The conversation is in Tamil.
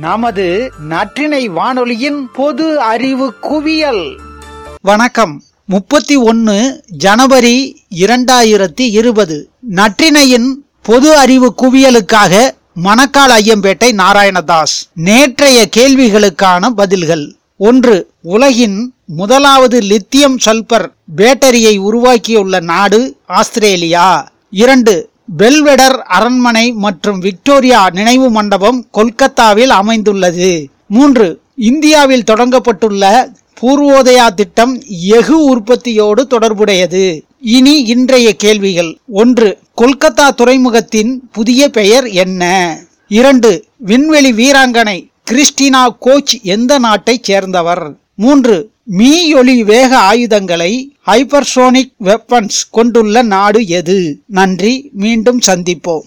நமது நற்றினை வானொலியின் பொது அறிவு குவியல். வணக்கம். முப்பத்தி ஒன்னு ஜனவரி இரண்டாயிரத்தி இருபது. நற்றினையின் பொது அறிவு குவியலுக்காக மணக்கால் ஐயம்பேட்டை நாராயணதாஸ் நேற்றைய கேள்விகளுக்கான பதில்கள். ஒன்று உலகின் முதலாவது லித்தியம் சல்பர் பேட்டரியை உருவாக்கியுள்ள நாடு ஆஸ்திரேலியா. இரண்டு பெல்வெடர் அரண்மனை மற்றும் விக்டோரியா நினைவு மண்டபம் கொல்கத்தாவில் அமைந்துள்ளது. மூன்று இந்தியாவில் தொடங்கப்பட்டுள்ள பூர்வோதயா திட்டம் எஃகு உற்பத்தியோடு தொடர்புடையது. இனி இன்றைய கேள்விகள். ஒன்று கொல்கத்தா துறைமுகத்தின் புதிய பெயர் என்ன? இரண்டு விண்வெளி வீராங்கனை கிறிஸ்டினா கோச் எந்த நாட்டைச் சேர்ந்தவர்? மூன்று மீயொலி வேக ஆயுதங்களை ஹைப்பர்சோனிக் வெப்பன்ஸ் கொண்டுள்ள நாடு எது? நன்றி மீண்டும் சந்திப்போம்.